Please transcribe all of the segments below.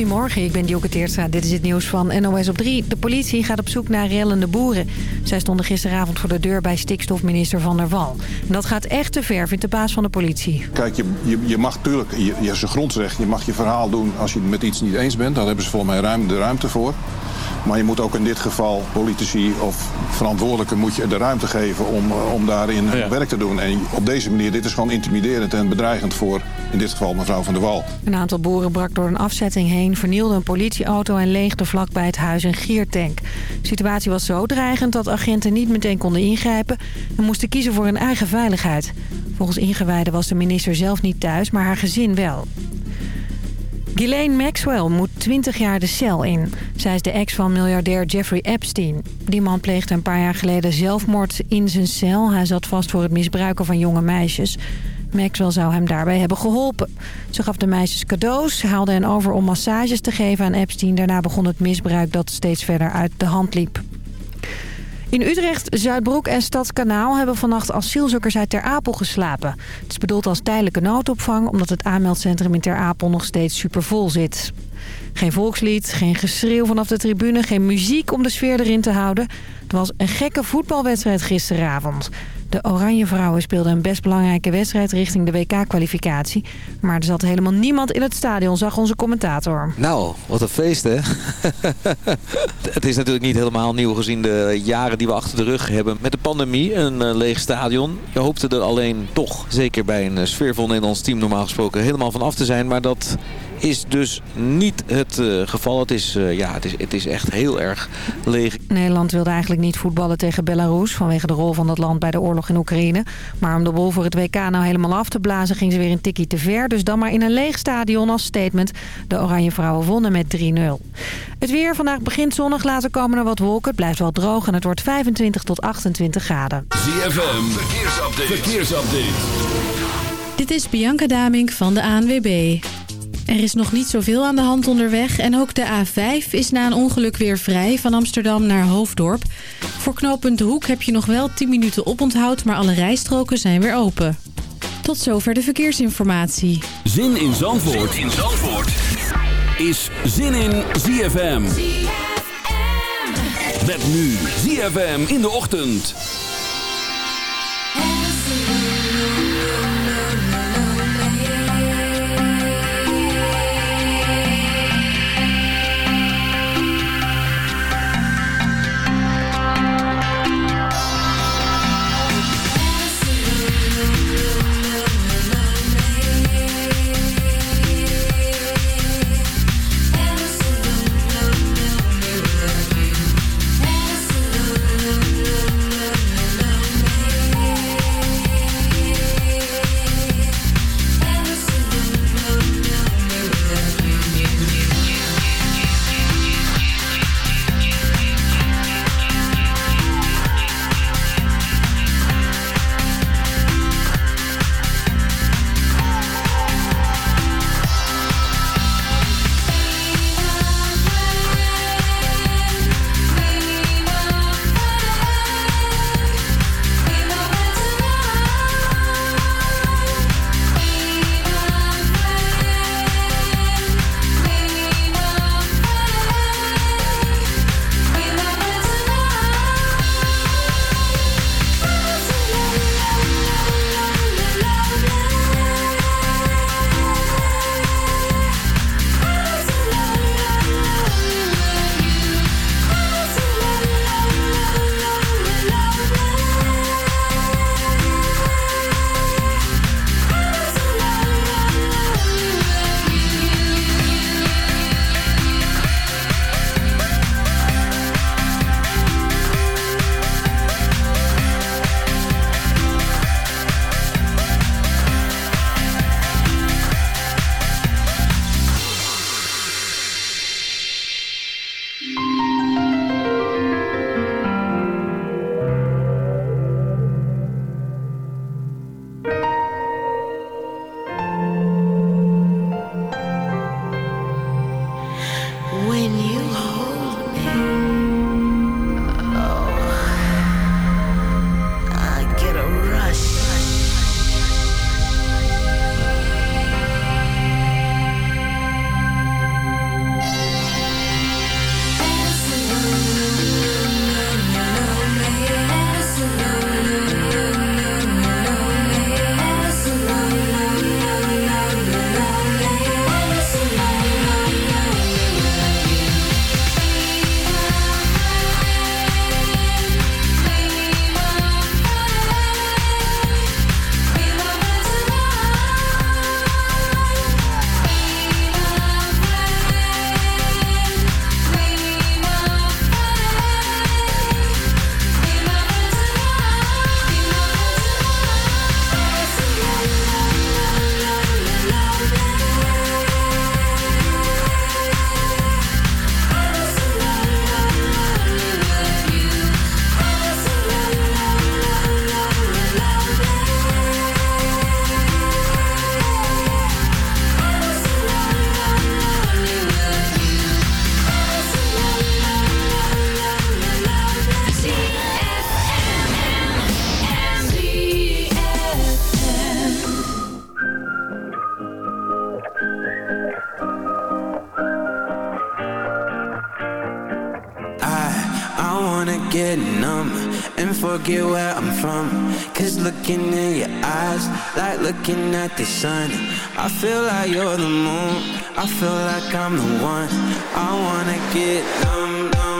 Goedemorgen, ik ben Dioke Teertstra. Dit is het nieuws van NOS op 3. De politie gaat op zoek naar rellende boeren. Zij stonden gisteravond voor de deur bij stikstofminister Van der Wal. Dat gaat echt te ver, vindt de baas van de politie. Kijk, je, je, je mag natuurlijk, je, je grondrecht, je mag je verhaal doen als je het met iets niet eens bent. Daar hebben ze volgens mij ruim, de ruimte voor. Maar je moet ook in dit geval politici of verantwoordelijken moet je de ruimte geven om, eh, om daarin werk te doen. En op deze manier, dit is gewoon intimiderend en bedreigend voor in dit geval mevrouw Van der Wal. Een aantal boeren brak door een afzetting heen, vernielde een politieauto en leegde vlakbij het huis een giertank. De situatie was zo dreigend dat agenten niet meteen konden ingrijpen en moesten kiezen voor hun eigen veiligheid. Volgens ingewijden was de minister zelf niet thuis, maar haar gezin wel. Ghislaine Maxwell moet 20 jaar de cel in. Zij is de ex van miljardair Jeffrey Epstein. Die man pleegde een paar jaar geleden zelfmoord in zijn cel. Hij zat vast voor het misbruiken van jonge meisjes. Maxwell zou hem daarbij hebben geholpen. Ze gaf de meisjes cadeaus, haalde hen over om massages te geven aan Epstein. Daarna begon het misbruik dat steeds verder uit de hand liep. In Utrecht, Zuidbroek en Stadskanaal hebben vannacht asielzoekers uit Ter Apel geslapen. Het is bedoeld als tijdelijke noodopvang omdat het aanmeldcentrum in Ter Apel nog steeds supervol zit. Geen volkslied, geen geschreeuw vanaf de tribune, geen muziek om de sfeer erin te houden. Het was een gekke voetbalwedstrijd gisteravond. De Oranje Vrouwen speelden een best belangrijke wedstrijd richting de WK-kwalificatie. Maar er zat helemaal niemand in het stadion, zag onze commentator. Nou, wat een feest hè. het is natuurlijk niet helemaal nieuw gezien de jaren die we achter de rug hebben met de pandemie. Een uh, leeg stadion. Je hoopte er alleen toch, zeker bij een sfeervol Nederlands team normaal gesproken, helemaal van af te zijn. Maar dat is dus niet het uh, geval. Het is, uh, ja, het, is, het is echt heel erg leeg. Nederland wilde eigenlijk niet voetballen tegen Belarus... vanwege de rol van dat land bij de oorlog in Oekraïne. Maar om de bol voor het WK nou helemaal af te blazen... ging ze weer een tikkie te ver. Dus dan maar in een leeg stadion als statement. De Oranje Vrouwen wonnen met 3-0. Het weer vandaag begint zonnig. Later komen er wat wolken. Het blijft wel droog en het wordt 25 tot 28 graden. ZFM, verkeersupdate. verkeersupdate. Dit is Bianca Damink van de ANWB. Er is nog niet zoveel aan de hand onderweg en ook de A5 is na een ongeluk weer vrij van Amsterdam naar Hoofddorp. Voor knooppunt De Hoek heb je nog wel 10 minuten oponthoud, maar alle rijstroken zijn weer open. Tot zover de verkeersinformatie. Zin in Zandvoort, zin in Zandvoort. is Zin in ZFM. ZFM. Met nu ZFM in de ochtend. looking at the sun. I feel like you're the moon. I feel like I'm the one. I wanna get numb, numb.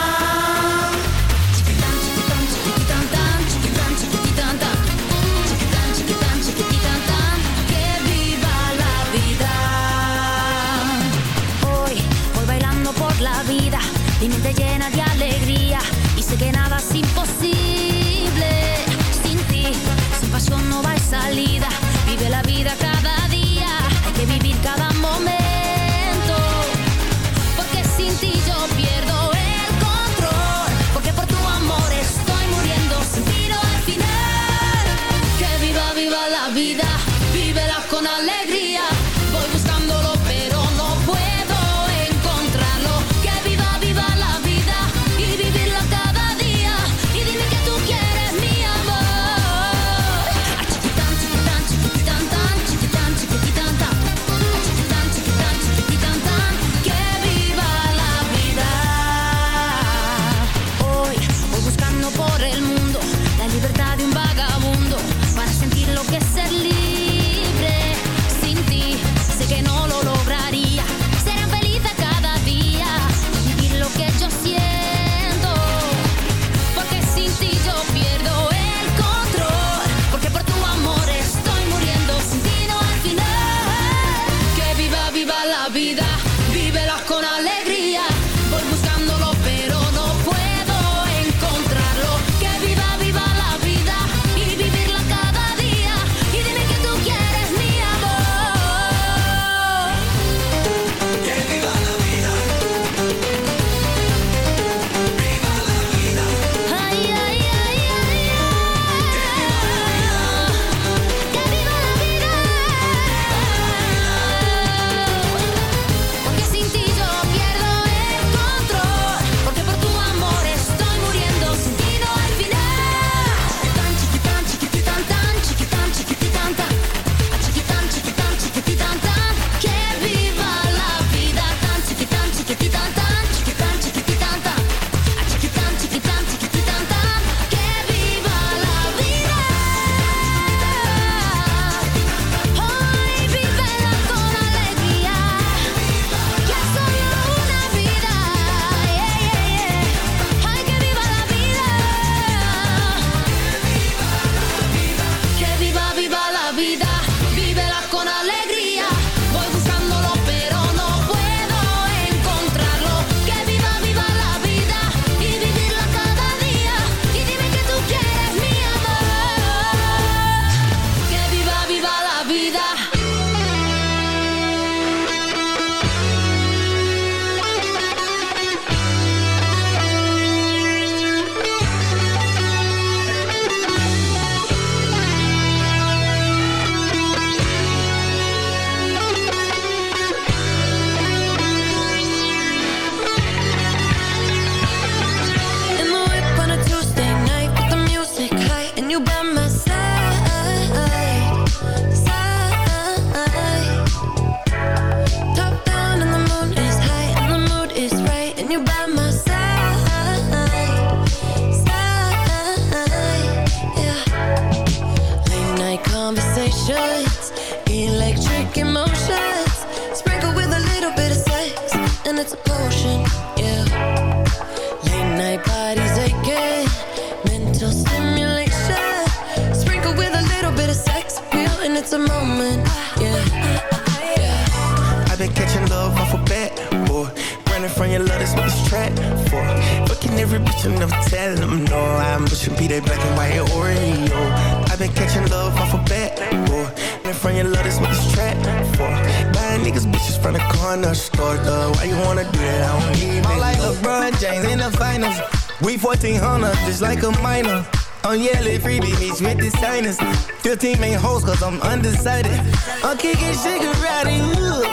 catching them, tell them no. I'm pushing P, they black and white Oreo. I've been catching love off a of bat, boy. And from your love, is what this trap for. Buying niggas bitches from the corner store, though. Why you wanna do that? I don't even I'm like LeBron James in the finals. We 1400, just like a minor. I'm yelling freebie meets with the signers. 15 main hoes, cause I'm undecided. I'm kicking cigarette, ooh.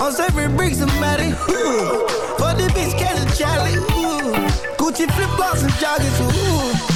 I'm serving bricks, somebody, ooh she flip flops and joggers. Ooh.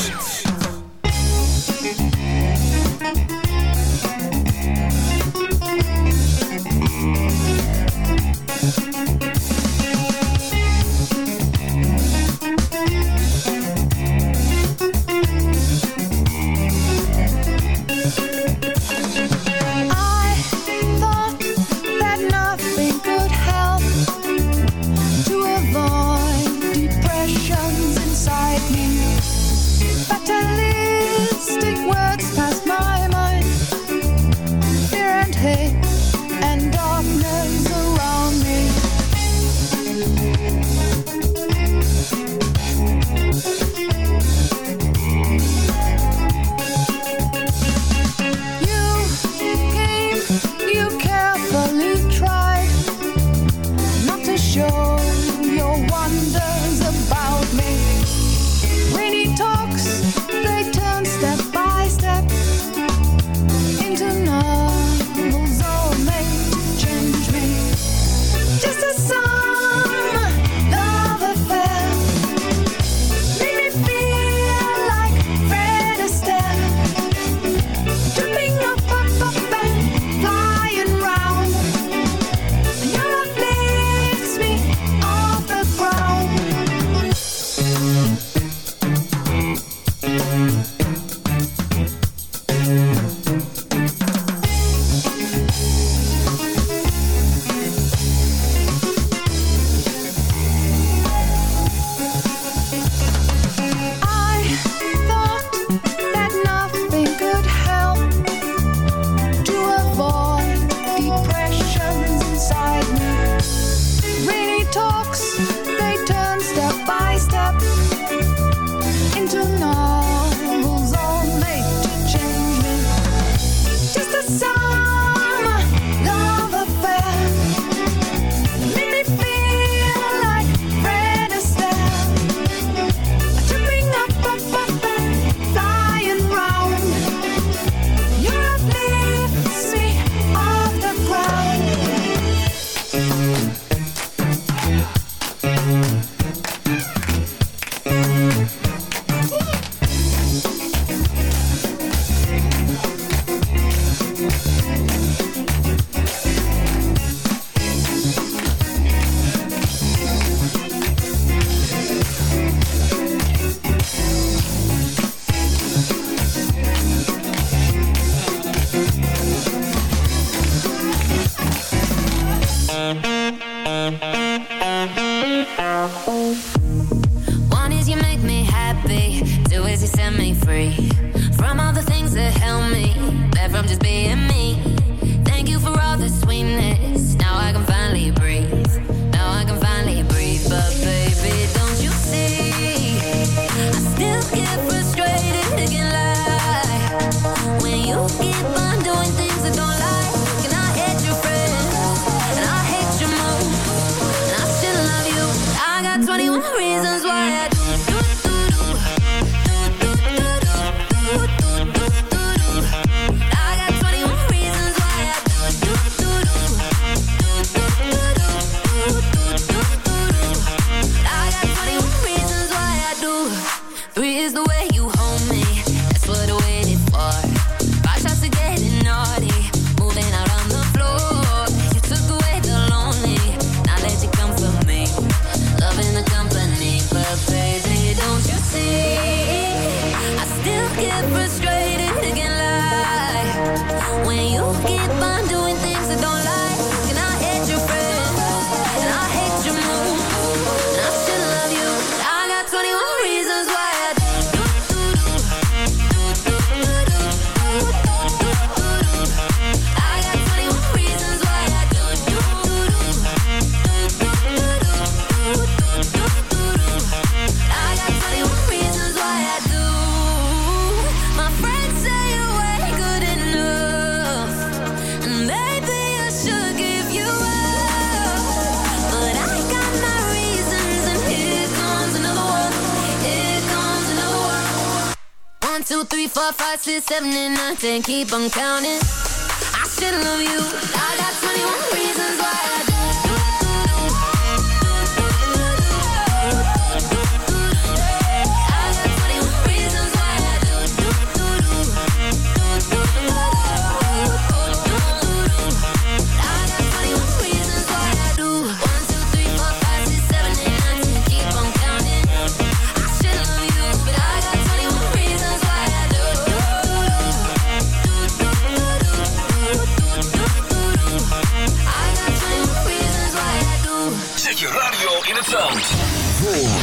One is you make me happy, two is you set me free. From all the things that help me, that from just being two, three, four, five, six, seven, and nine, ten. Keep on counting. I should love you. I got 21 reasons why. I.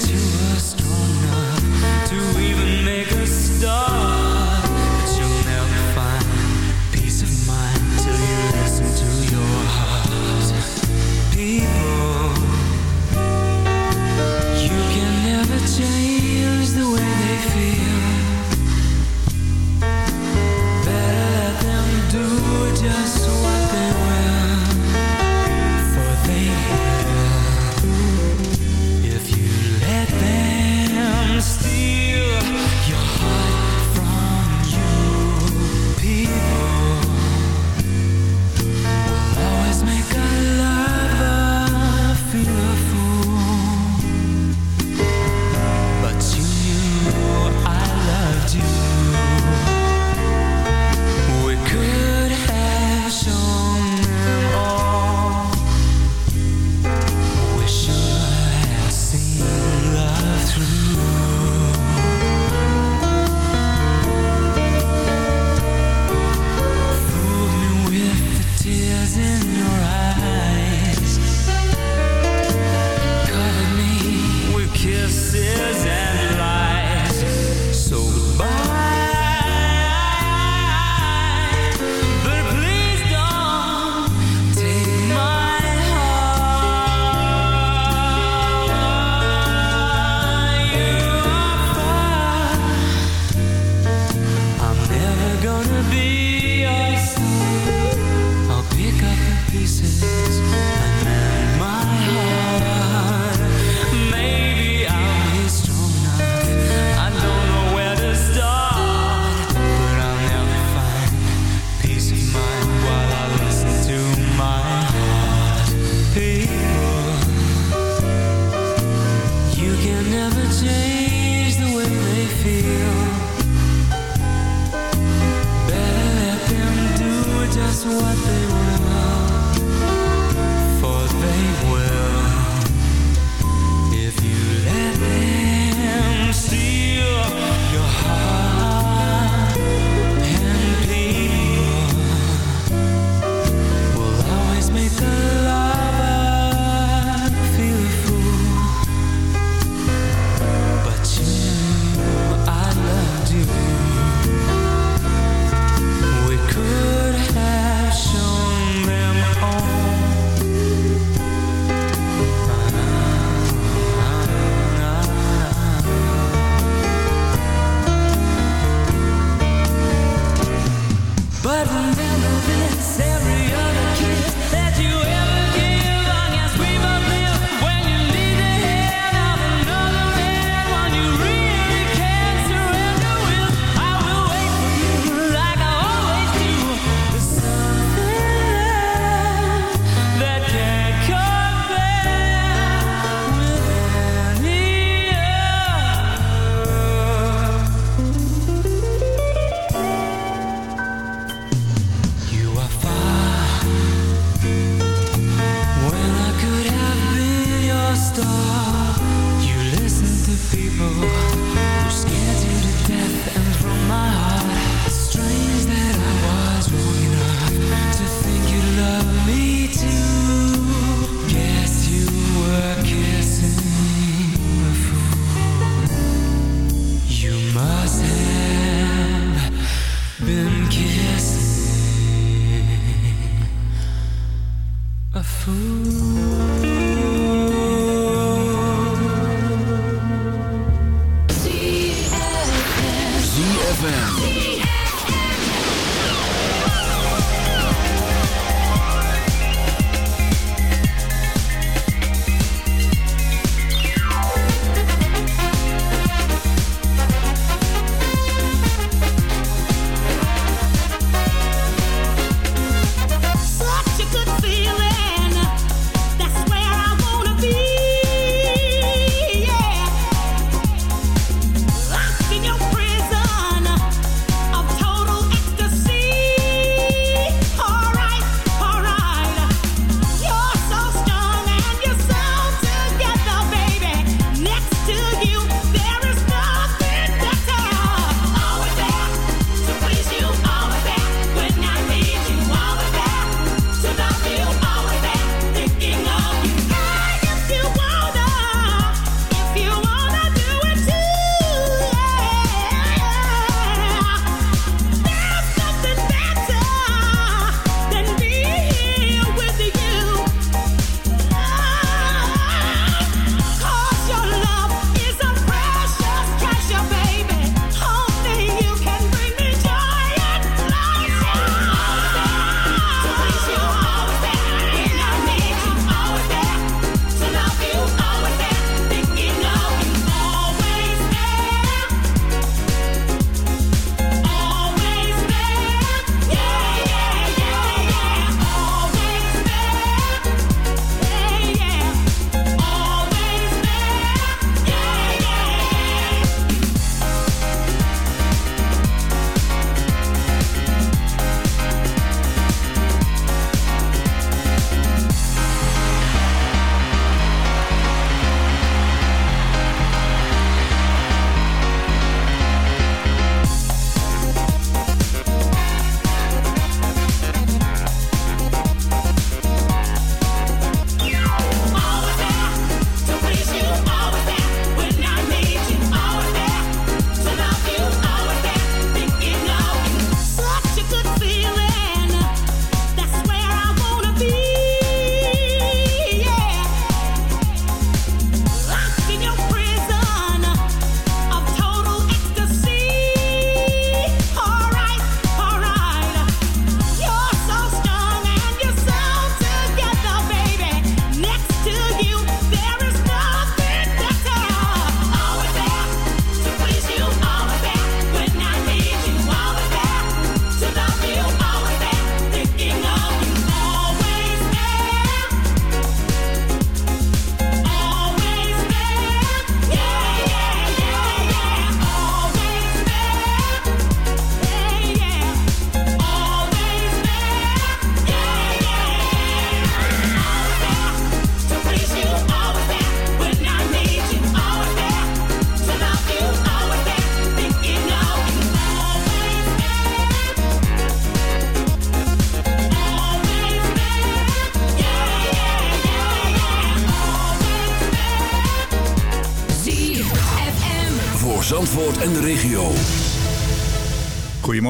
to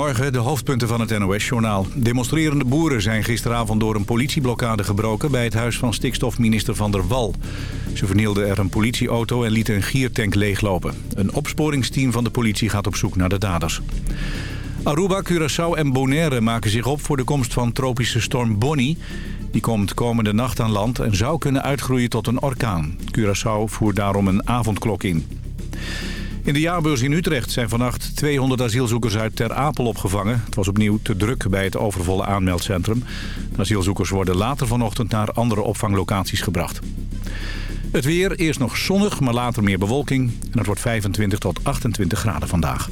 De hoofdpunten van het NOS-journaal. Demonstrerende boeren zijn gisteravond door een politieblokkade gebroken... bij het huis van stikstofminister Van der Wal. Ze vernielden er een politieauto en lieten een giertank leeglopen. Een opsporingsteam van de politie gaat op zoek naar de daders. Aruba, Curaçao en Bonaire maken zich op voor de komst van tropische storm Bonnie. Die komt komende nacht aan land en zou kunnen uitgroeien tot een orkaan. Curaçao voert daarom een avondklok in. In de jaarbeurs in Utrecht zijn vannacht 200 asielzoekers uit Ter Apel opgevangen. Het was opnieuw te druk bij het overvolle aanmeldcentrum. De asielzoekers worden later vanochtend naar andere opvanglocaties gebracht. Het weer, eerst nog zonnig, maar later meer bewolking. En het wordt 25 tot 28 graden vandaag.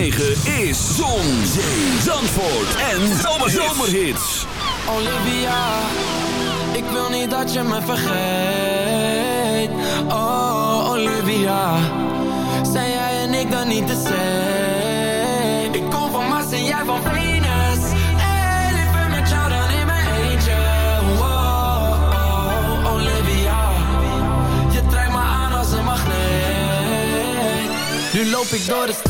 106.9 is Zon, Zandvoort en Zomerhits. Olivia, ik wil niet dat je me vergeet. Oh, Olivia, zijn jij en ik dan niet de zijn? Ik kom van Mars en jij van Venus. En ik ben met jou dan in mijn eentje. Oh, oh Olivia, je trekt me aan als een magneet. Nu loop ik door de stad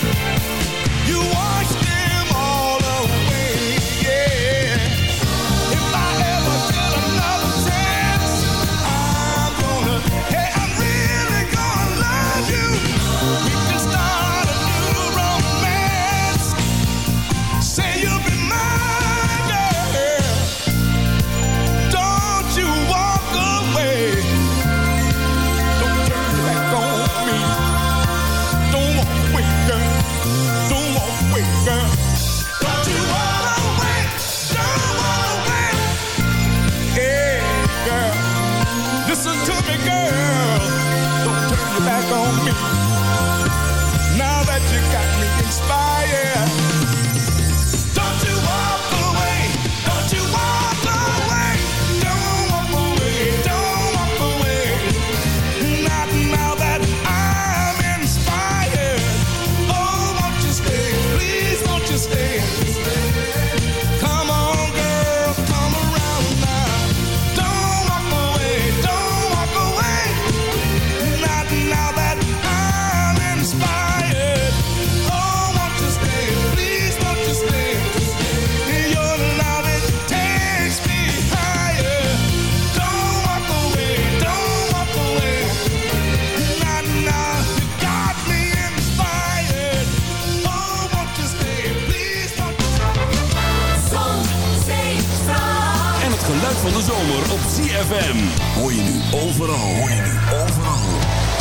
ZFM. Hoor je nu overal. Hoor je nu overal.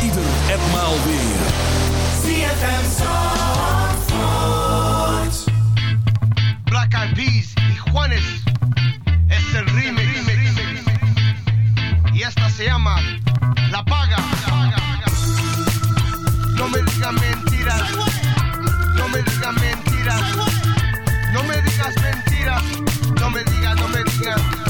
Ieder en maal weer. ZFM Zandvoort. Black Eyed Peas y Juanes es el remix. Y esta se llama La Paga. No me digas mentiras. No me digas mentiras. No me digas mentiras. No me digas, no me digas.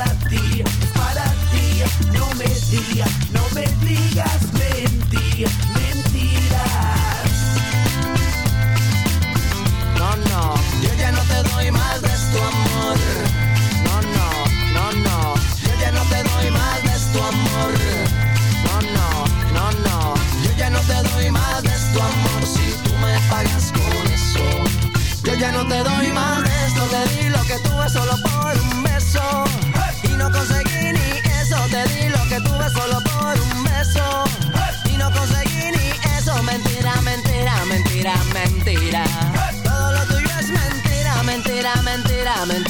Para ti, es para ti. No me digas, no me digas mentiras, mentiras. No, no, yo ya no te doy más de tu amor.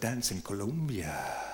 Dance en Colombia.